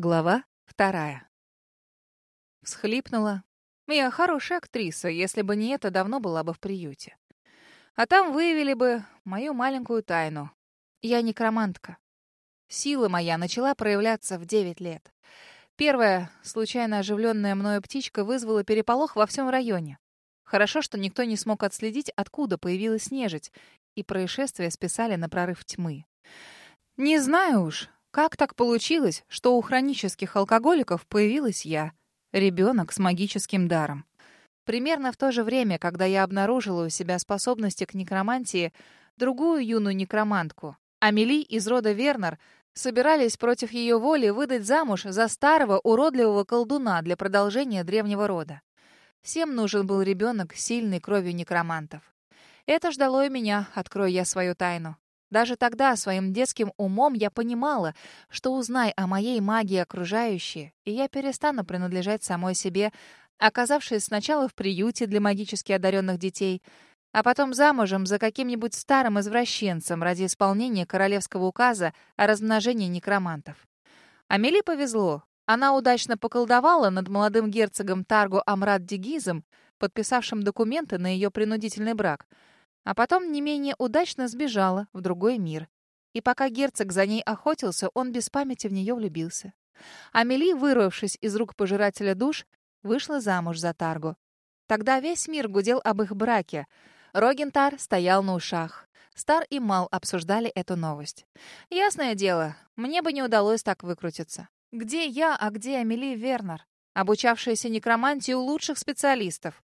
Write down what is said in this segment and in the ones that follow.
Глава вторая. Всхлипнула. Я хорошая актриса, если бы не это, давно была бы в приюте. А там выявили бы мою маленькую тайну. Я некромантка. Сила моя начала проявляться в девять лет. Первая, случайно оживленная мною птичка, вызвала переполох во всем районе. Хорошо, что никто не смог отследить, откуда появилась нежить, и происшествие списали на прорыв тьмы. Не знаю уж, как так получилось, что у хронических алкоголиков появилась я, ребенок с магическим даром? Примерно в то же время, когда я обнаружила у себя способности к некромантии, другую юную некромантку, Амели из рода Вернер, собирались против ее воли выдать замуж за старого уродливого колдуна для продолжения древнего рода. Всем нужен был ребенок с сильной кровью некромантов. Это ждало и меня, открою я свою тайну. Даже тогда своим детским умом я понимала, что узнай о моей магии окружающие, и я перестану принадлежать самой себе, оказавшись сначала в приюте для магически одаренных детей, а потом замужем за каким-нибудь старым извращенцем ради исполнения королевского указа о размножении некромантов. Амели повезло. Она удачно поколдовала над молодым герцогом Таргу Амрад Дигизом, подписавшим документы на ее принудительный брак — а потом не менее удачно сбежала в другой мир. И пока герцог за ней охотился, он без памяти в нее влюбился. Амели, вырвавшись из рук пожирателя душ, вышла замуж за Таргу. Тогда весь мир гудел об их браке. Рогентар стоял на ушах. Стар и Мал обсуждали эту новость. Ясное дело, мне бы не удалось так выкрутиться. Где я, а где Амели Вернер, обучавшаяся некромантии у лучших специалистов?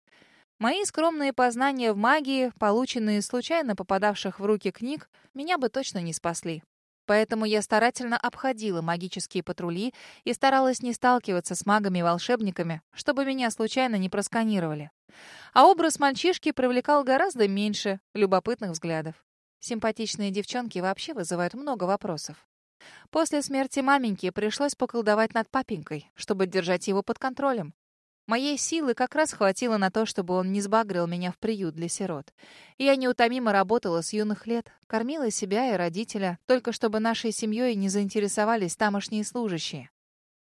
Мои скромные познания в магии, полученные случайно попадавших в руки книг, меня бы точно не спасли. Поэтому я старательно обходила магические патрули и старалась не сталкиваться с магами-волшебниками, чтобы меня случайно не просканировали. А образ мальчишки привлекал гораздо меньше любопытных взглядов. Симпатичные девчонки вообще вызывают много вопросов. После смерти маменьки пришлось поколдовать над папенькой, чтобы держать его под контролем. Моей силы как раз хватило на то, чтобы он не сбагрил меня в приют для сирот. Я неутомимо работала с юных лет, кормила себя и родителя, только чтобы нашей семьей не заинтересовались тамошние служащие.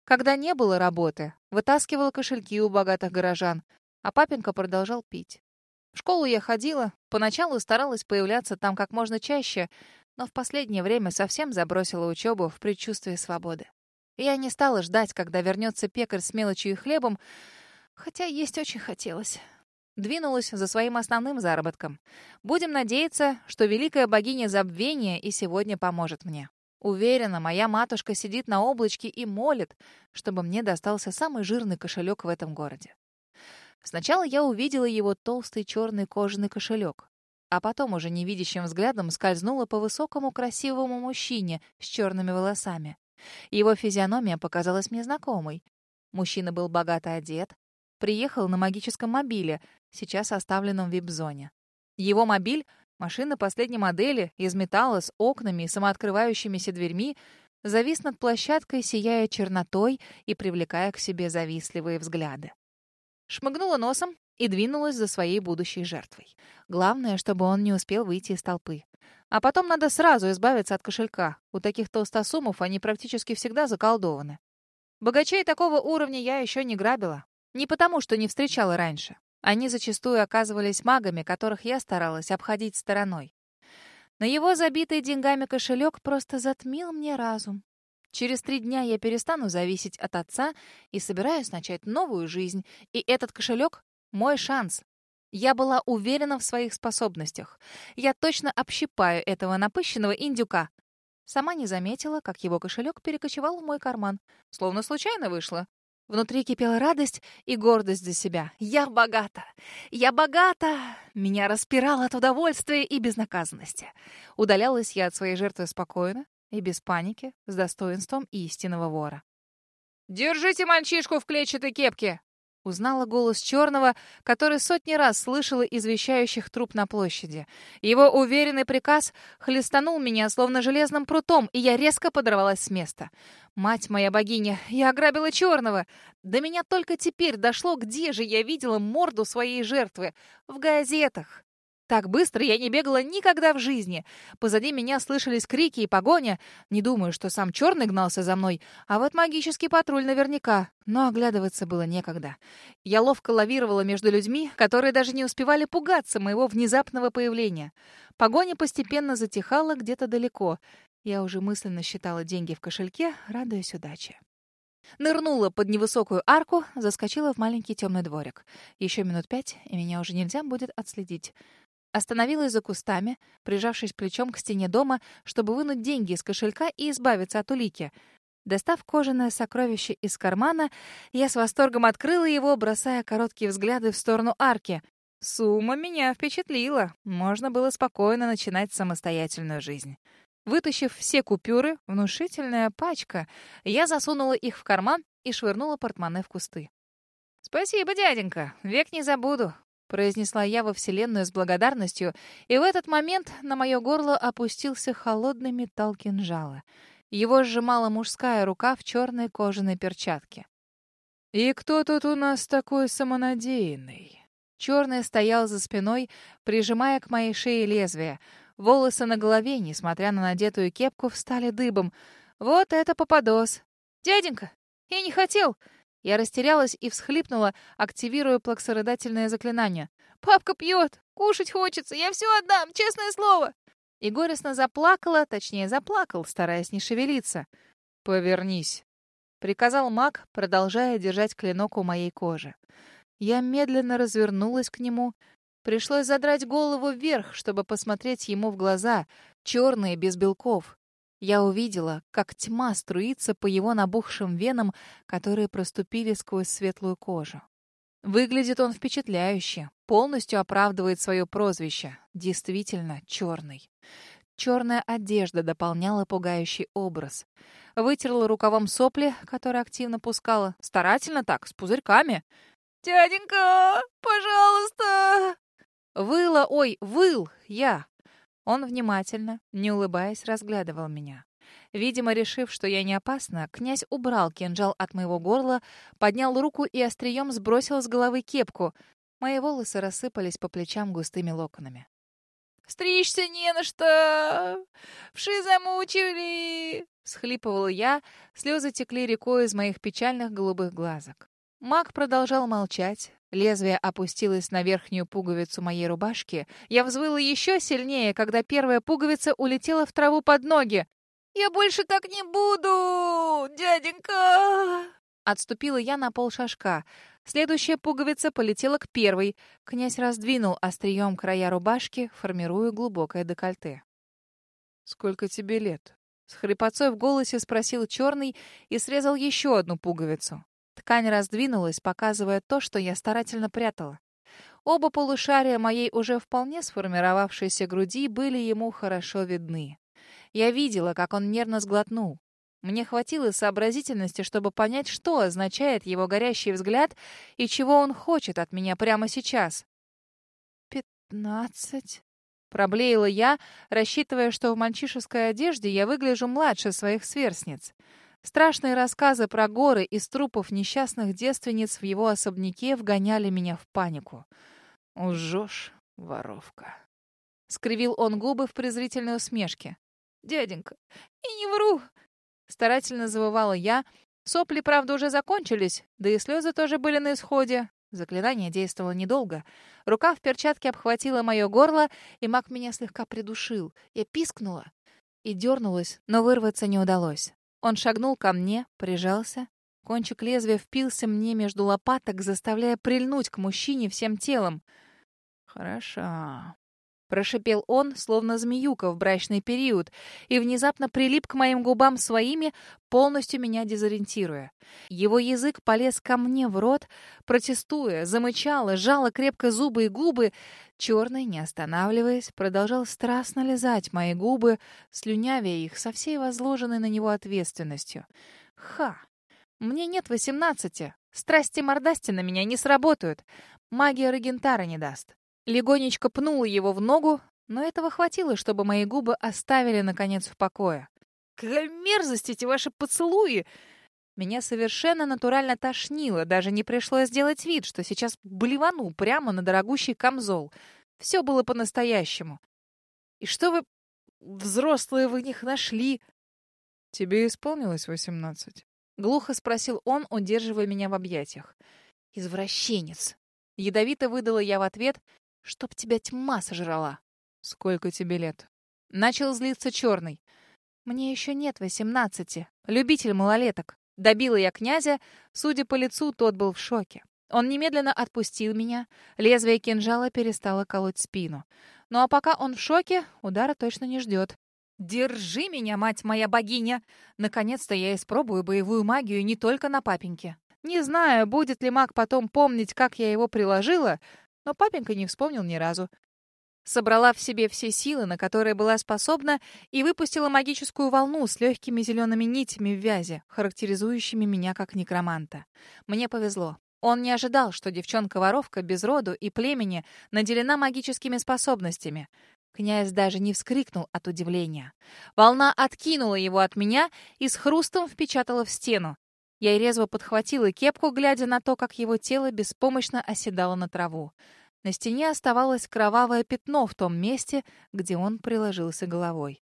Когда не было работы, вытаскивала кошельки у богатых горожан, а папенька продолжал пить. В школу я ходила, поначалу старалась появляться там как можно чаще, но в последнее время совсем забросила учебу в предчувствии свободы. Я не стала ждать, когда вернется пекарь с мелочью и хлебом, Хотя есть очень хотелось. Двинулась за своим основным заработком. Будем надеяться, что великая богиня забвения и сегодня поможет мне. Уверена, моя матушка сидит на облачке и молит, чтобы мне достался самый жирный кошелек в этом городе. Сначала я увидела его толстый черный кожаный кошелек, а потом уже невидящим взглядом скользнула по высокому красивому мужчине с черными волосами. Его физиономия показалась мне знакомой. Мужчина был богато одет, приехал на магическом мобиле, сейчас оставленном в вип-зоне. Его мобиль, машина последней модели, из металла с окнами и самооткрывающимися дверьми, завис над площадкой, сияя чернотой и привлекая к себе завистливые взгляды. Шмыгнула носом и двинулась за своей будущей жертвой. Главное, чтобы он не успел выйти из толпы. А потом надо сразу избавиться от кошелька. У таких толстосумов они практически всегда заколдованы. Богачей такого уровня я еще не грабила. Не потому, что не встречала раньше. Они зачастую оказывались магами, которых я старалась обходить стороной. Но его забитый деньгами кошелек просто затмил мне разум. Через три дня я перестану зависеть от отца и собираюсь начать новую жизнь. И этот кошелек — мой шанс. Я была уверена в своих способностях. Я точно общипаю этого напыщенного индюка. Сама не заметила, как его кошелек перекочевал в мой карман. Словно случайно вышло. Внутри кипела радость и гордость за себя. «Я богата! Я богата!» Меня распирало от удовольствия и безнаказанности. Удалялась я от своей жертвы спокойно и без паники, с достоинством истинного вора. «Держите мальчишку в клетчатой кепке!» Узнала голос черного, который сотни раз слышала извещающих труп на площади. Его уверенный приказ хлестанул меня, словно железным прутом, и я резко подорвалась с места. «Мать моя богиня, я ограбила черного!» До меня только теперь дошло, где же я видела морду своей жертвы. В газетах. Так быстро я не бегала никогда в жизни. Позади меня слышались крики и погоня. Не думаю, что сам черный гнался за мной, а вот магический патруль наверняка. Но оглядываться было некогда. Я ловко лавировала между людьми, которые даже не успевали пугаться моего внезапного появления. Погоня постепенно затихала где-то далеко. Я уже мысленно считала деньги в кошельке, радуясь удаче. Нырнула под невысокую арку, заскочила в маленький темный дворик. Еще минут пять, и меня уже нельзя будет отследить. Остановилась за кустами, прижавшись плечом к стене дома, чтобы вынуть деньги из кошелька и избавиться от улики. Достав кожаное сокровище из кармана, я с восторгом открыла его, бросая короткие взгляды в сторону арки. Сумма меня впечатлила. Можно было спокойно начинать самостоятельную жизнь. Вытащив все купюры, внушительная пачка, я засунула их в карман и швырнула портмоне в кусты. «Спасибо, дяденька, век не забуду произнесла я во Вселенную с благодарностью, и в этот момент на мое горло опустился холодный металл кинжала. Его сжимала мужская рука в черной кожаной перчатке. «И кто тут у нас такой самонадеянный?» Черный стоял за спиной, прижимая к моей шее лезвие. Волосы на голове, несмотря на надетую кепку, встали дыбом. «Вот это попадос!» «Дяденька, я не хотел!» Я растерялась и всхлипнула, активируя плаксородательное заклинание. «Папка пьет! Кушать хочется! Я все отдам! Честное слово!» И горестно заплакала, точнее, заплакал, стараясь не шевелиться. «Повернись!» — приказал маг, продолжая держать клинок у моей кожи. Я медленно развернулась к нему. Пришлось задрать голову вверх, чтобы посмотреть ему в глаза, черные, без белков. Я увидела, как тьма струится по его набухшим венам, которые проступили сквозь светлую кожу. Выглядит он впечатляюще, полностью оправдывает свое прозвище. Действительно черный. Черная одежда дополняла пугающий образ. Вытерла рукавом сопли, которые активно пускала. Старательно так, с пузырьками. «Дяденька, пожалуйста!» Выла, ой, выл я, он внимательно, не улыбаясь, разглядывал меня. Видимо, решив, что я не опасна, князь убрал кинжал от моего горла, поднял руку и острием сбросил с головы кепку. Мои волосы рассыпались по плечам густыми локонами. «Стричься не на что! Вши замучили!» — схлипывала я, слезы текли рекой из моих печальных голубых глазок. Маг продолжал молчать, Лезвие опустилось на верхнюю пуговицу моей рубашки. Я взвыла еще сильнее, когда первая пуговица улетела в траву под ноги. «Я больше так не буду, дяденька!» Отступила я на полшажка. Следующая пуговица полетела к первой. Князь раздвинул острием края рубашки, формируя глубокое декольте. «Сколько тебе лет?» С хрипотцой в голосе спросил черный и срезал еще одну пуговицу. Ткань раздвинулась, показывая то, что я старательно прятала. Оба полушария моей уже вполне сформировавшейся груди были ему хорошо видны. Я видела, как он нервно сглотнул. Мне хватило сообразительности, чтобы понять, что означает его горящий взгляд и чего он хочет от меня прямо сейчас. «Пятнадцать...» — проблеяла я, рассчитывая, что в мальчишеской одежде я выгляжу младше своих сверстниц. Страшные рассказы про горы из трупов несчастных девственниц в его особняке вгоняли меня в панику. «Лжешь, воровка!» — скривил он губы в презрительной усмешке. «Дяденька, и не вру!» Старательно завывала я. Сопли, правда, уже закончились, да и слезы тоже были на исходе. Заклинание действовало недолго. Рука в перчатке обхватила мое горло, и маг меня слегка придушил. Я пискнула и дернулась, но вырваться не удалось. Он шагнул ко мне, прижался. Кончик лезвия впился мне между лопаток, заставляя прильнуть к мужчине всем телом. «Хороша», — прошипел он, словно змеюка в брачный период, и внезапно прилип к моим губам своими, полностью меня дезориентируя. Его язык полез ко мне в рот, протестуя, замычала, сжала крепко зубы и губы. Черный, не останавливаясь, продолжал страстно лизать мои губы, слюнявя их со всей возложенной на него ответственностью. Ха! Мне нет восемнадцати. Страсти-мордасти на меня не сработают. Магия Регентара не даст. Легонечко пнула его в ногу, но этого хватило, чтобы мои губы оставили, наконец, в покое. «Какая мерзость эти ваши поцелуи!» Меня совершенно натурально тошнило, даже не пришлось сделать вид, что сейчас блевану прямо на дорогущий камзол. Все было по-настоящему. И что вы, взрослые, в них нашли? Тебе исполнилось восемнадцать? Глухо спросил он, удерживая меня в объятиях. Извращенец. Ядовито выдала я в ответ, чтоб тебя тьма сожрала. Сколько тебе лет? Начал злиться черный. Мне еще нет восемнадцати. Любитель малолеток. Добила я князя. Судя по лицу, тот был в шоке. Он немедленно отпустил меня. Лезвие кинжала перестало колоть спину. Ну а пока он в шоке, удара точно не ждет. «Держи меня, мать моя богиня!» Наконец-то я испробую боевую магию не только на папеньке. Не знаю, будет ли маг потом помнить, как я его приложила, но папенька не вспомнил ни разу. Собрала в себе все силы, на которые была способна, и выпустила магическую волну с легкими зелеными нитями в вязи, характеризующими меня как некроманта. Мне повезло. Он не ожидал, что девчонка-воровка без роду и племени наделена магическими способностями. Князь даже не вскрикнул от удивления. Волна откинула его от меня и с хрустом впечатала в стену. Я резво подхватила кепку, глядя на то, как его тело беспомощно оседало на траву. На стене оставалось кровавое пятно в том месте, где он приложился головой.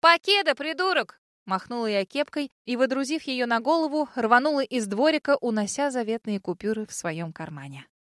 «Покеда, придурок!» Махнула я кепкой и, водрузив ее на голову, рванула из дворика, унося заветные купюры в своем кармане.